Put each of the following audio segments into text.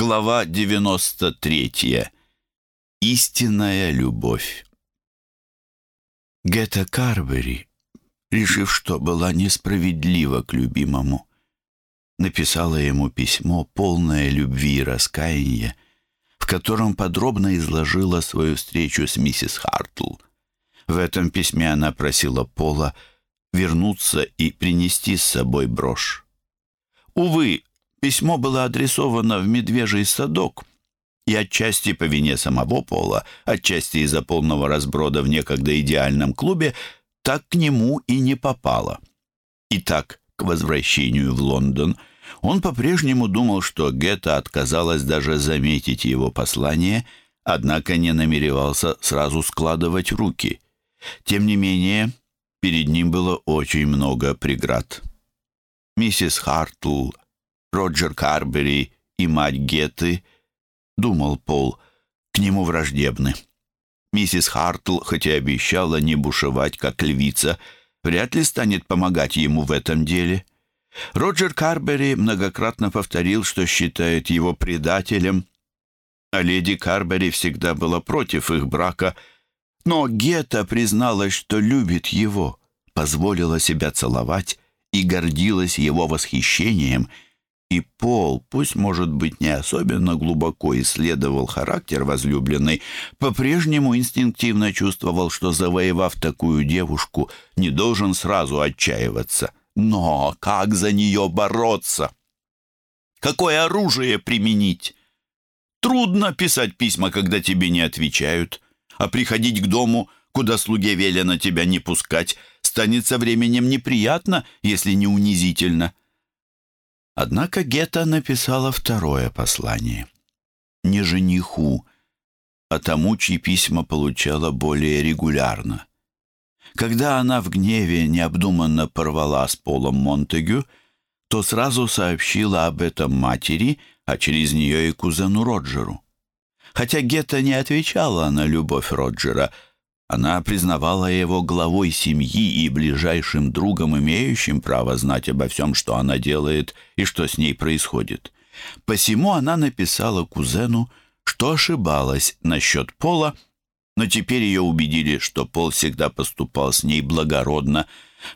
Глава 93. Истинная любовь. Гетта Карбери, решив, что была несправедлива к любимому, написала ему письмо, полное любви и раскаяния, в котором подробно изложила свою встречу с миссис Хартл. В этом письме она просила Пола вернуться и принести с собой брошь. Увы, Письмо было адресовано в Медвежий садок, и отчасти по вине самого Пола, отчасти из-за полного разброда в некогда идеальном клубе, так к нему и не попало. Итак, к возвращению в Лондон он по-прежнему думал, что Гетта отказалась даже заметить его послание, однако не намеревался сразу складывать руки. Тем не менее, перед ним было очень много преград. Миссис Хартл Роджер Карбери и мать Гетты, думал Пол, к нему враждебны. Миссис Хартл, хотя обещала не бушевать, как львица, вряд ли станет помогать ему в этом деле. Роджер Карбери многократно повторил, что считает его предателем, а леди Карбери всегда была против их брака, но Гетта призналась, что любит его, позволила себя целовать и гордилась его восхищением — и Пол, пусть, может быть, не особенно глубоко исследовал характер возлюбленной, по-прежнему инстинктивно чувствовал, что, завоевав такую девушку, не должен сразу отчаиваться. Но как за нее бороться? Какое оружие применить? Трудно писать письма, когда тебе не отвечают, а приходить к дому, куда слуге велено тебя не пускать, станет со временем неприятно, если не унизительно. Однако Гетта написала второе послание. Не жениху, а тому, чьи письма получала более регулярно. Когда она в гневе необдуманно порвала с Полом Монтегю, то сразу сообщила об этом матери, а через нее и кузену Роджеру. Хотя Гетта не отвечала на любовь Роджера – она признавала его главой семьи и ближайшим другом, имеющим право знать обо всем, что она делает и что с ней происходит. Посему она написала кузену, что ошибалась насчет Пола, но теперь ее убедили, что Пол всегда поступал с ней благородно.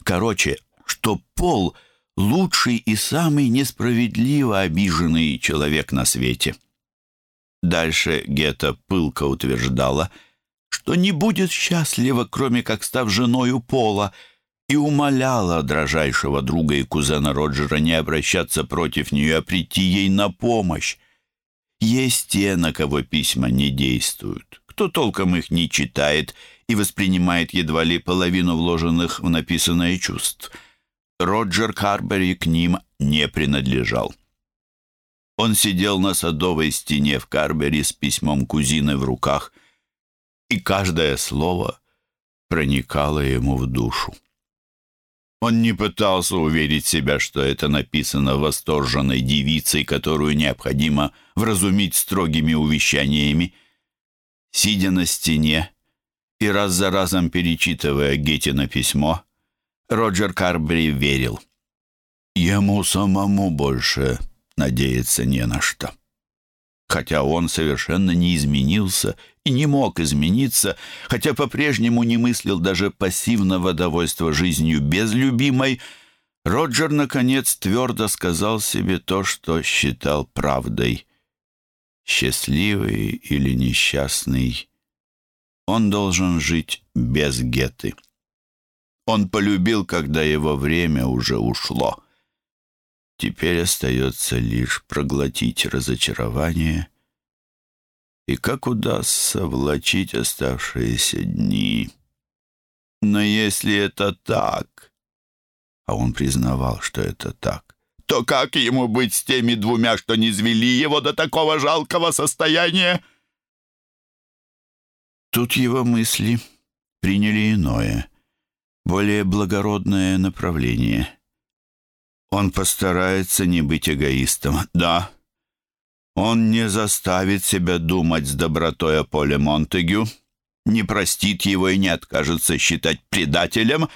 Короче, что Пол — лучший и самый несправедливо обиженный человек на свете. Дальше Гетта пылко утверждала — что не будет счастлива, кроме как став женою Пола, и умоляла дрожайшего друга и кузена Роджера не обращаться против нее, а прийти ей на помощь. Есть те, на кого письма не действуют, кто толком их не читает и воспринимает едва ли половину вложенных в написанное чувств. Роджер Карбери к ним не принадлежал. Он сидел на садовой стене в Карбери с письмом кузины в руках — и каждое слово проникало ему в душу. Он не пытался уверить себя, что это написано восторженной девицей, которую необходимо вразумить строгими увещаниями. Сидя на стене и раз за разом перечитывая Геттина письмо, Роджер Карбри верил. Ему самому больше надеяться не на что хотя он совершенно не изменился и не мог измениться, хотя по-прежнему не мыслил даже пассивного довольства жизнью без любимой, Роджер, наконец, твердо сказал себе то, что считал правдой. Счастливый или несчастный, он должен жить без Геты. Он полюбил, когда его время уже ушло. Теперь остается лишь проглотить разочарование и как удастся влачить оставшиеся дни. Но если это так, а он признавал, что это так, то как ему быть с теми двумя, что не звели его до такого жалкого состояния? Тут его мысли приняли иное, более благородное направление — он постарается не быть эгоистом. Да, он не заставит себя думать с добротой о Поле Монтегю, не простит его и не откажется считать предателем.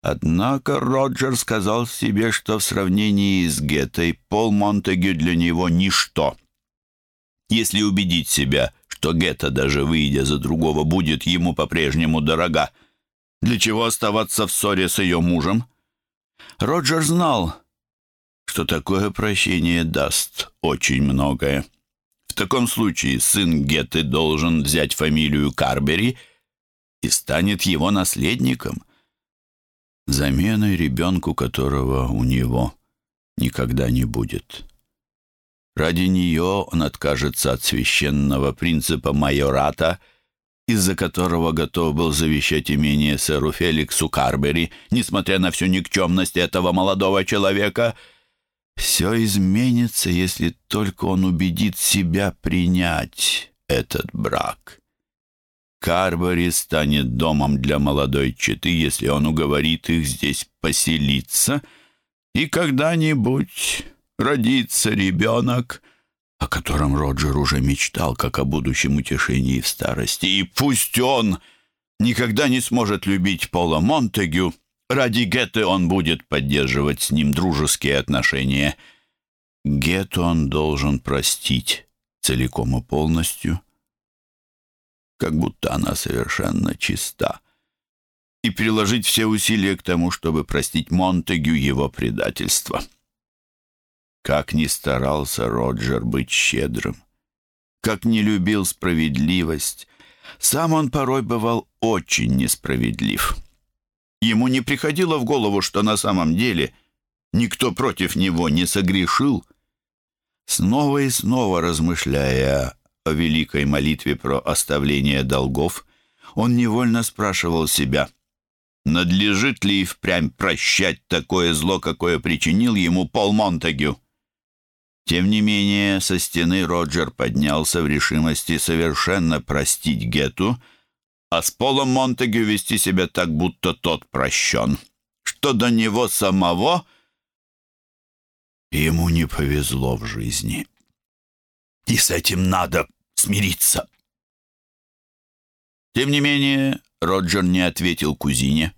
Однако Роджер сказал себе, что в сравнении с Геттой Пол Монтегю для него ничто. если убедить себя, что Гетта, даже выйдя за другого, будет ему по-прежнему дорога. Для чего оставаться в ссоре с ее мужем? Роджер знал, что такое прощение даст очень многое. В таком случае сын Гетты должен взять фамилию Карбери и станет его наследником, заменой ребенку, которого у него никогда не будет. Ради нее он откажется от священного принципа майората, из-за которого готов был завещать имение сэру Феликсу Карбери, несмотря на всю никчемность этого молодого человека. Все изменится, если только он убедит себя принять этот брак. Карбери станет домом для молодой четы, если он уговорит их здесь поселиться, и когда-нибудь родится ребенок, о котором Роджер уже мечтал, как о будущем утешении в старости. И пусть он никогда не сможет любить Пола Монтегю, ради Гетты он будет поддерживать с ним дружеские отношения. Гетту он должен простить целиком и полностью, как будто она совершенно чиста, и приложить все усилия к тому, чтобы простить Монтегю его предательство. Как ни старался Роджер быть щедрым, как не любил справедливость, сам он порой бывал очень несправедлив. Ему не приходило в голову, что на самом деле никто против него не согрешил. Снова и снова размышляя о великой молитве про оставление долгов, он невольно спрашивал себя, надлежит ли и впрямь прощать такое зло, какое причинил ему Пол Монтегю. Тем не менее, со стены Роджер поднялся в решимости совершенно простить Гету, а с Полом Монтегю вести себя так, будто тот прощен. Что до него самого, ему не повезло в жизни. И с этим надо смириться. Тем не менее, Роджер не ответил кузине.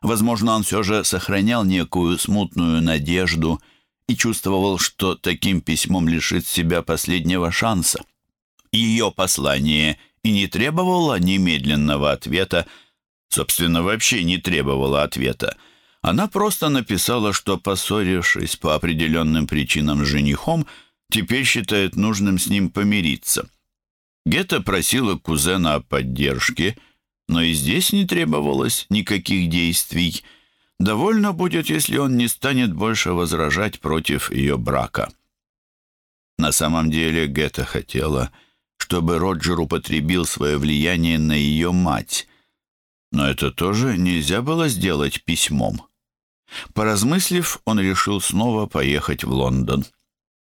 Возможно, он все же сохранял некую смутную надежду — и чувствовал, что таким письмом лишит себя последнего шанса. Ее послание и не требовало немедленного ответа, собственно, вообще не требовало ответа. Она просто написала, что, поссорившись по определенным причинам с женихом, теперь считает нужным с ним помириться. Гетта просила кузена о поддержке, но и здесь не требовалось никаких действий – Довольно будет, если он не станет больше возражать против ее брака. На самом деле Гетта хотела, чтобы Роджер употребил свое влияние на ее мать, но это тоже нельзя было сделать письмом. Поразмыслив, он решил снова поехать в Лондон.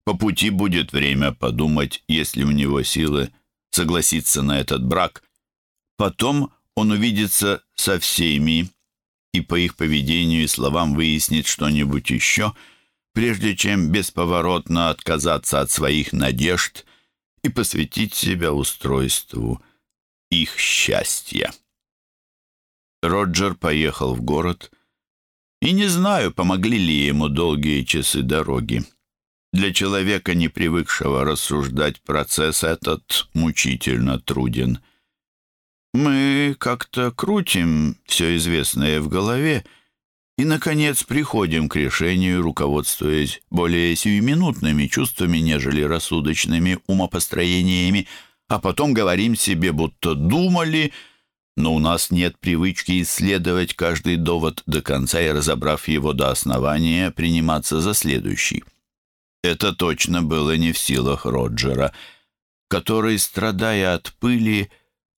По пути будет время подумать, есть ли у него силы согласиться на этот брак. Потом он увидится со всеми, и по их поведению и словам выяснит что-нибудь еще, прежде чем бесповоротно отказаться от своих надежд и посвятить себя устройству их счастья. Роджер поехал в город, и не знаю, помогли ли ему долгие часы дороги. Для человека, не привыкшего рассуждать, процесс этот мучительно труден — мы как-то крутим все известное в голове и, наконец, приходим к решению, руководствуясь более сиюминутными чувствами, нежели рассудочными умопостроениями, а потом говорим себе, будто думали, но у нас нет привычки исследовать каждый довод до конца и, разобрав его до основания, приниматься за следующий. Это точно было не в силах Роджера, который, страдая от пыли,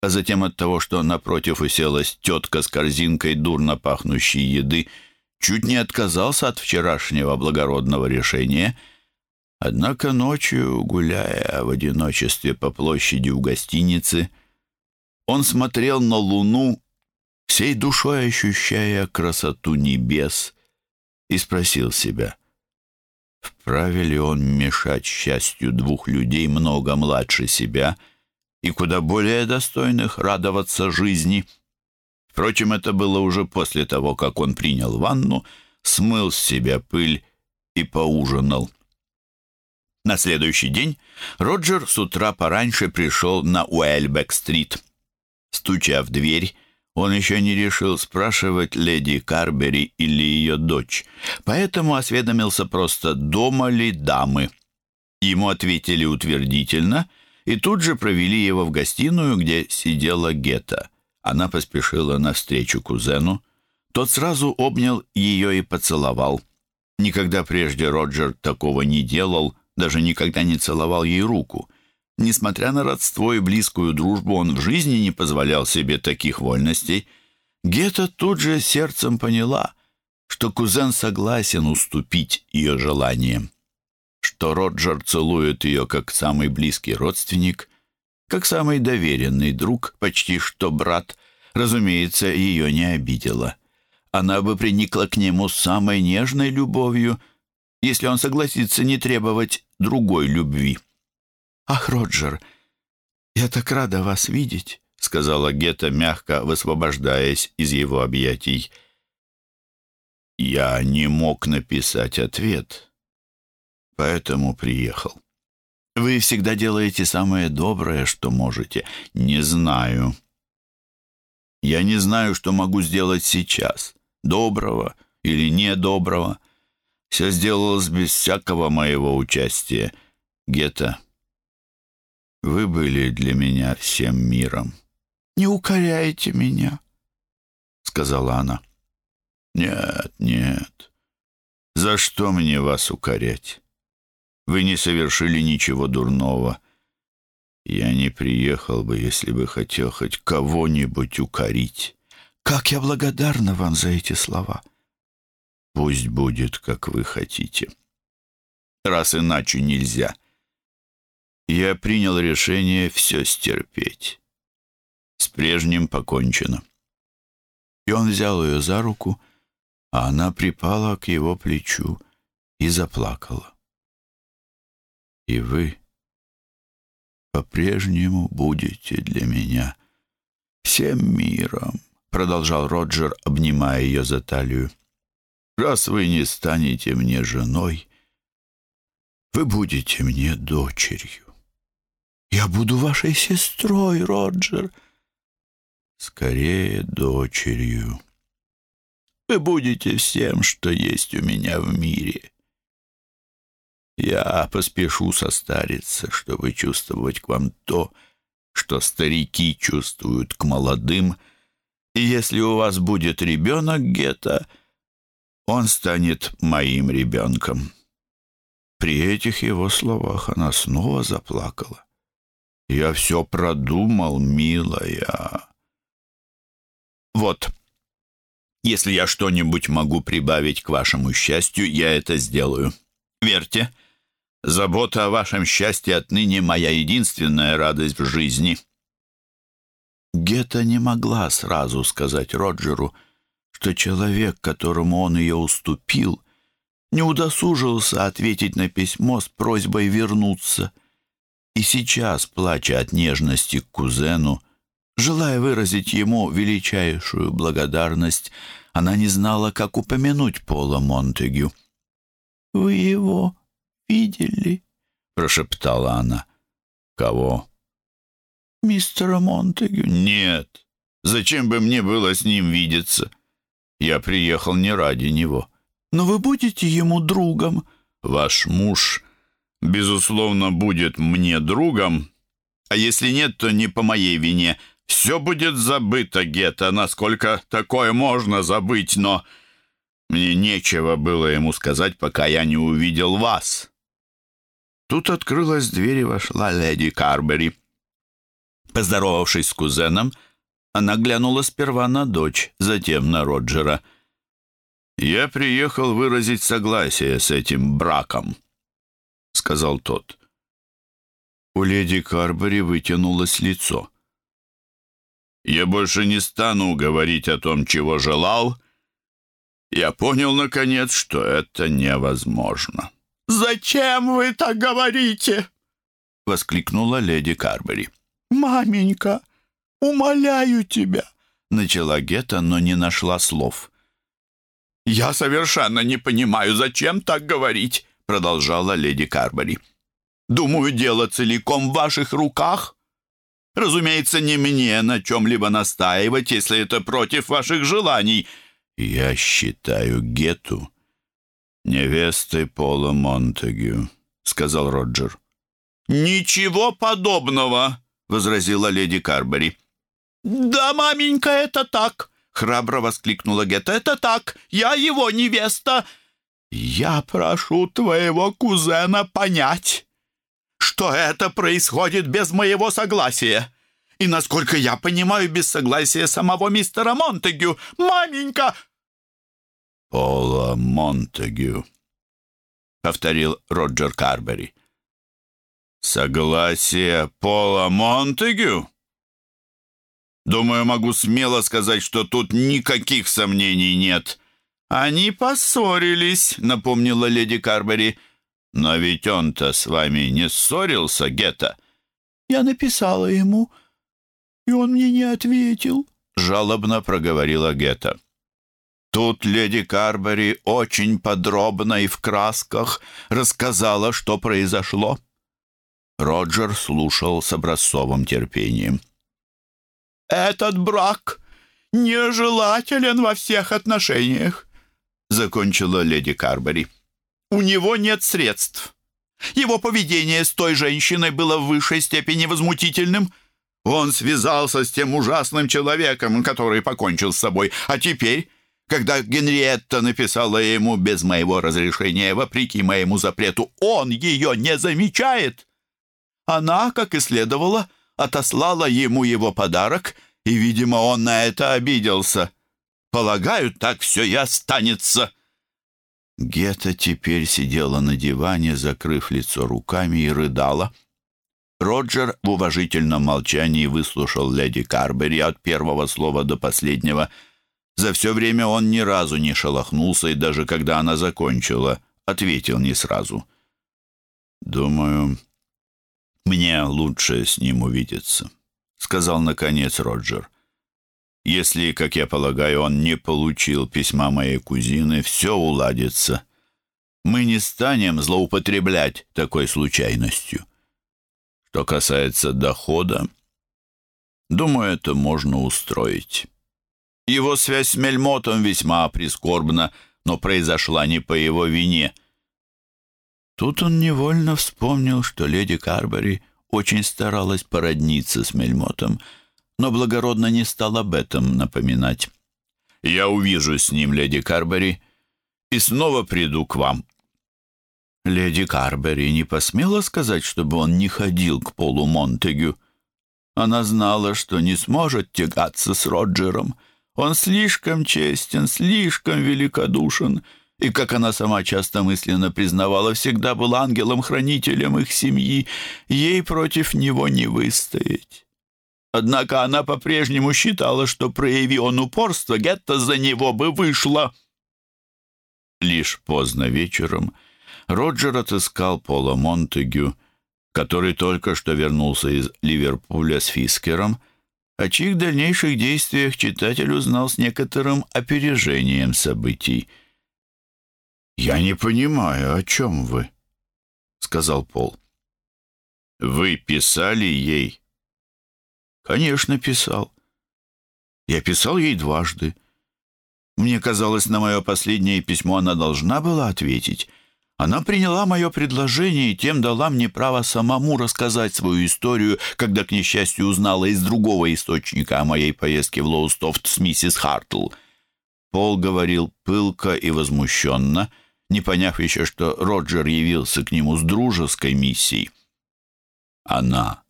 а затем от того, что напротив уселась тетка с корзинкой дурно пахнущей еды, чуть не отказался от вчерашнего благородного решения. Однако ночью, гуляя в одиночестве по площади у гостиницы, он смотрел на луну, всей душой ощущая красоту небес, и спросил себя, вправе ли он мешать счастью двух людей много младше себя — и куда более достойных радоваться жизни. Впрочем, это было уже после того, как он принял ванну, смыл с себя пыль и поужинал. На следующий день Роджер с утра пораньше пришел на Уэльбек-стрит. Стуча в дверь, он еще не решил спрашивать леди Карбери или ее дочь, поэтому осведомился просто, дома ли дамы. Ему ответили утвердительно и тут же провели его в гостиную, где сидела Гетта. Она поспешила навстречу кузену. Тот сразу обнял ее и поцеловал. Никогда прежде Роджер такого не делал, даже никогда не целовал ей руку. Несмотря на родство и близкую дружбу, он в жизни не позволял себе таких вольностей. Гетта тут же сердцем поняла, что кузен согласен уступить ее желаниям, что Роджер целует ее как самый близкий родственник, как самый доверенный друг, почти что брат, разумеется, ее не обидела. Она бы приникла к нему с самой нежной любовью, если он согласится не требовать другой любви. «Ах, Роджер, я так рада вас видеть», — сказала Гетта, мягко высвобождаясь из его объятий. «Я не мог написать ответ, поэтому приехал. Вы всегда делаете самое доброе, что можете. Не знаю. Я не знаю, что могу сделать сейчас, доброго или недоброго. Все сделалось без всякого моего участия. Гетта, вы были для меня всем миром. «Не укоряйте меня», — сказала она. «Нет, нет. За что мне вас укорять? Вы не совершили ничего дурного. Я не приехал бы, если бы хотел хоть кого-нибудь укорить. Как я благодарна вам за эти слова. Пусть будет, как вы хотите. Раз иначе нельзя» я принял решение все стерпеть. С прежним покончено. И он взял ее за руку, а она припала к его плечу и заплакала. И вы по-прежнему будете для меня всем миром, продолжал Роджер, обнимая ее за талию. Раз вы не станете мне женой, вы будете мне дочерью. Я буду вашей сестрой, Роджер. Скорее, дочерью. Вы будете всем, что есть у меня в мире. Я поспешу состариться, чтобы чувствовать к вам то, что старики чувствуют к молодым, и если у вас будет ребенок Гетто, он станет моим ребенком». При этих его словах она снова заплакала. Я все продумал, милая. Вот, если я что-нибудь могу прибавить к вашему счастью, я это сделаю. Верьте, забота о вашем счастье отныне моя единственная радость в жизни. Гетта не могла сразу сказать Роджеру, что человек, которому он ее уступил, не удосужился ответить на письмо с просьбой вернуться — и сейчас, плача от нежности к кузену, желая выразить ему величайшую благодарность, она не знала, как упомянуть Пола Монтегю. «Вы его видели?» — прошептала она. «Кого?» «Мистера Монтегю». «Нет. Зачем бы мне было с ним видеться? Я приехал не ради него». «Но вы будете ему другом?» «Ваш муж безусловно, будет мне другом, а если нет, то не по моей вине. Все будет забыто, Гетта, насколько такое можно забыть, но мне нечего было ему сказать, пока я не увидел вас». Тут открылась дверь и вошла леди Карбери. Поздоровавшись с кузеном, она глянула сперва на дочь, затем на Роджера. «Я приехал выразить согласие с этим браком», — сказал тот. У леди Карбери вытянулось лицо. «Я больше не стану говорить о том, чего желал. Я понял, наконец, что это невозможно». «Зачем вы так говорите?» — воскликнула леди Карбери. «Маменька, умоляю тебя!» — начала Гетта, но не нашла слов. «Я совершенно не понимаю, зачем так говорить продолжала леди Карбери. Думаю, дело целиком в ваших руках. Разумеется, не мне на чем-либо настаивать, если это против ваших желаний. Я считаю Гету невестой Пола Монтегю, сказал Роджер. Ничего подобного, возразила леди Карбери. Да, маменька, это так, храбро воскликнула Гета. Это так. Я его невеста. Я прошу твоего кузена понять что это происходит без моего согласия. И, насколько я понимаю, без согласия самого мистера Монтегю. Маменька!» «Пола Монтегю», — повторил Роджер Карбери. «Согласие Пола Монтегю?» «Думаю, могу смело сказать, что тут никаких сомнений нет». «Они поссорились», — напомнила леди Карбери. «Но ведь он-то с вами не ссорился, Гетта?» «Я написала ему, и он мне не ответил», — жалобно проговорила Гетта. Тут леди Карбери очень подробно и в красках рассказала, что произошло. Роджер слушал с образцовым терпением. «Этот брак нежелателен во всех отношениях», — закончила леди Карбери. У него нет средств. Его поведение с той женщиной было в высшей степени возмутительным. Он связался с тем ужасным человеком, который покончил с собой. А теперь, когда Генриетта написала ему без моего разрешения, вопреки моему запрету, он ее не замечает. Она, как и следовало, отослала ему его подарок, и, видимо, он на это обиделся. Полагаю, так все и останется. Гета теперь сидела на диване, закрыв лицо руками и рыдала. Роджер в уважительном молчании выслушал леди Карбери от первого слова до последнего. За все время он ни разу не шелохнулся, и даже когда она закончила, ответил не сразу. «Думаю, мне лучше с ним увидеться», — сказал наконец Роджер. Если, как я полагаю, он не получил письма моей кузины, все уладится. Мы не станем злоупотреблять такой случайностью. Что касается дохода, думаю, это можно устроить. Его связь с Мельмотом весьма прискорбна, но произошла не по его вине. Тут он невольно вспомнил, что леди Карбери очень старалась породниться с Мельмотом — но благородно не стал об этом напоминать. «Я увижу с ним, леди Карбери, и снова приду к вам». Леди Карбери не посмела сказать, чтобы он не ходил к Полу Монтегю. Она знала, что не сможет тягаться с Роджером. Он слишком честен, слишком великодушен, и, как она сама часто мысленно признавала, всегда был ангелом-хранителем их семьи. Ей против него не выстоять. Однако она по-прежнему считала, что, прояви он упорство, Гетта за него бы вышла. Лишь поздно вечером Роджер отыскал Пола Монтегю, который только что вернулся из Ливерпуля с Фискером, о чьих дальнейших действиях читатель узнал с некоторым опережением событий. «Я не понимаю, о чем вы?» — сказал Пол. «Вы писали ей «Конечно, писал. Я писал ей дважды. Мне казалось, на мое последнее письмо она должна была ответить. Она приняла мое предложение и тем дала мне право самому рассказать свою историю, когда, к несчастью, узнала из другого источника о моей поездке в Лоустофт с миссис Хартл. Пол говорил пылко и возмущенно, не поняв еще, что Роджер явился к нему с дружеской миссией. Она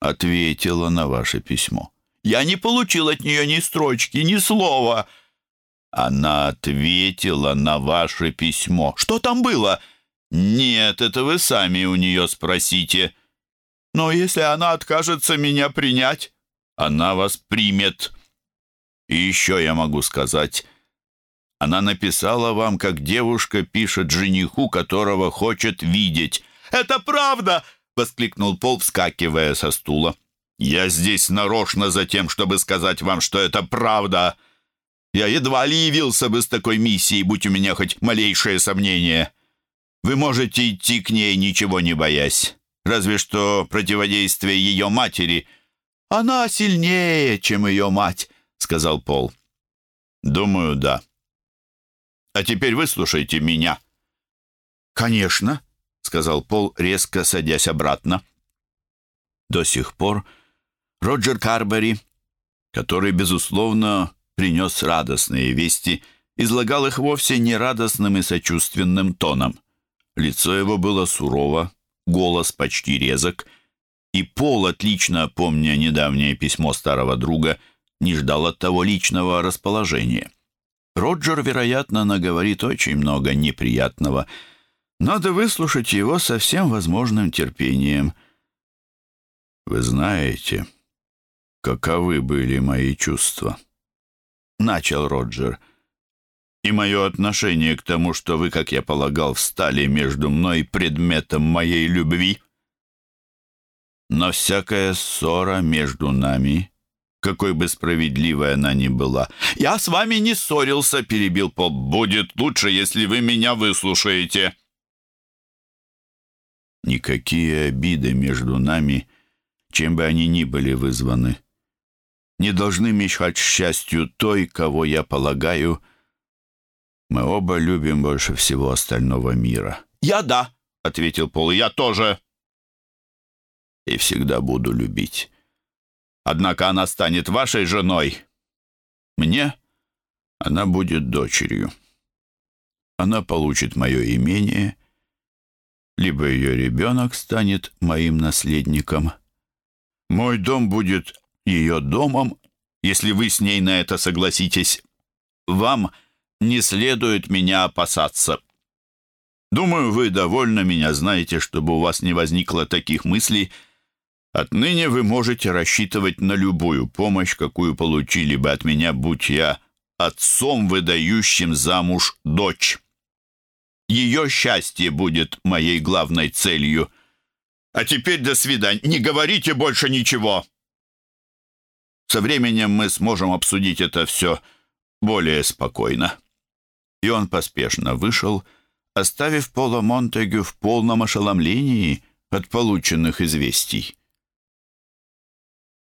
ответила на ваше письмо. Я не получил от нее ни строчки, ни слова. Она ответила на ваше письмо. Что там было? Нет, это вы сами у нее спросите. Но если она откажется меня принять, она вас примет. И еще я могу сказать, она написала вам, как девушка пишет жениху, которого хочет видеть. «Это правда!» — воскликнул Пол, вскакивая со стула. «Я здесь нарочно за тем, чтобы сказать вам, что это правда. Я едва ли явился бы с такой миссией, будь у меня хоть малейшее сомнение. Вы можете идти к ней, ничего не боясь. разве что противодействие ее матери. Она сильнее, чем ее мать, сказал Пол. Думаю, да. А теперь выслушайте меня. Конечно, сказал Пол, резко садясь обратно. До сих пор Роджер Карбери, который, безусловно, принес радостные вести, излагал их вовсе не радостным и сочувственным тоном. Лицо его было сурово, голос почти резок, и Пол, отлично помня недавнее письмо старого друга, не ждал от того личного расположения. Роджер, вероятно, наговорит очень много неприятного. Надо выслушать его со всем возможным терпением. «Вы знаете, каковы были мои чувства?» — начал Роджер. «И мое отношение к тому, что вы, как я полагал, встали между мной и предметом моей любви. Но всякая ссора между нами, какой бы справедливой она ни была...» «Я с вами не ссорился», — перебил Поп. «Будет лучше, если вы меня выслушаете». Никакие обиды между нами, чем бы они ни были вызваны, не должны мешать счастью той, кого я полагаю, мы оба любим больше всего остального мира. «Я да», — ответил Пол, — «я тоже». «И всегда буду любить. Однако она станет вашей женой. Мне она будет дочерью. Она получит мое имение, либо ее ребенок станет моим наследником. Мой дом будет ее домом, если вы с ней на это согласитесь. Вам не следует меня опасаться. Думаю, вы довольно меня знаете, чтобы у вас не возникло таких мыслей. Отныне вы можете рассчитывать на любую помощь, какую получили бы от меня, будь я отцом, выдающим замуж дочь. Ее счастье будет моей главной целью. А теперь до свидания. Не говорите больше ничего. Со временем мы сможем обсудить это все более спокойно». И он поспешно вышел, оставив Пола Монтегю в полном ошеломлении от полученных известий.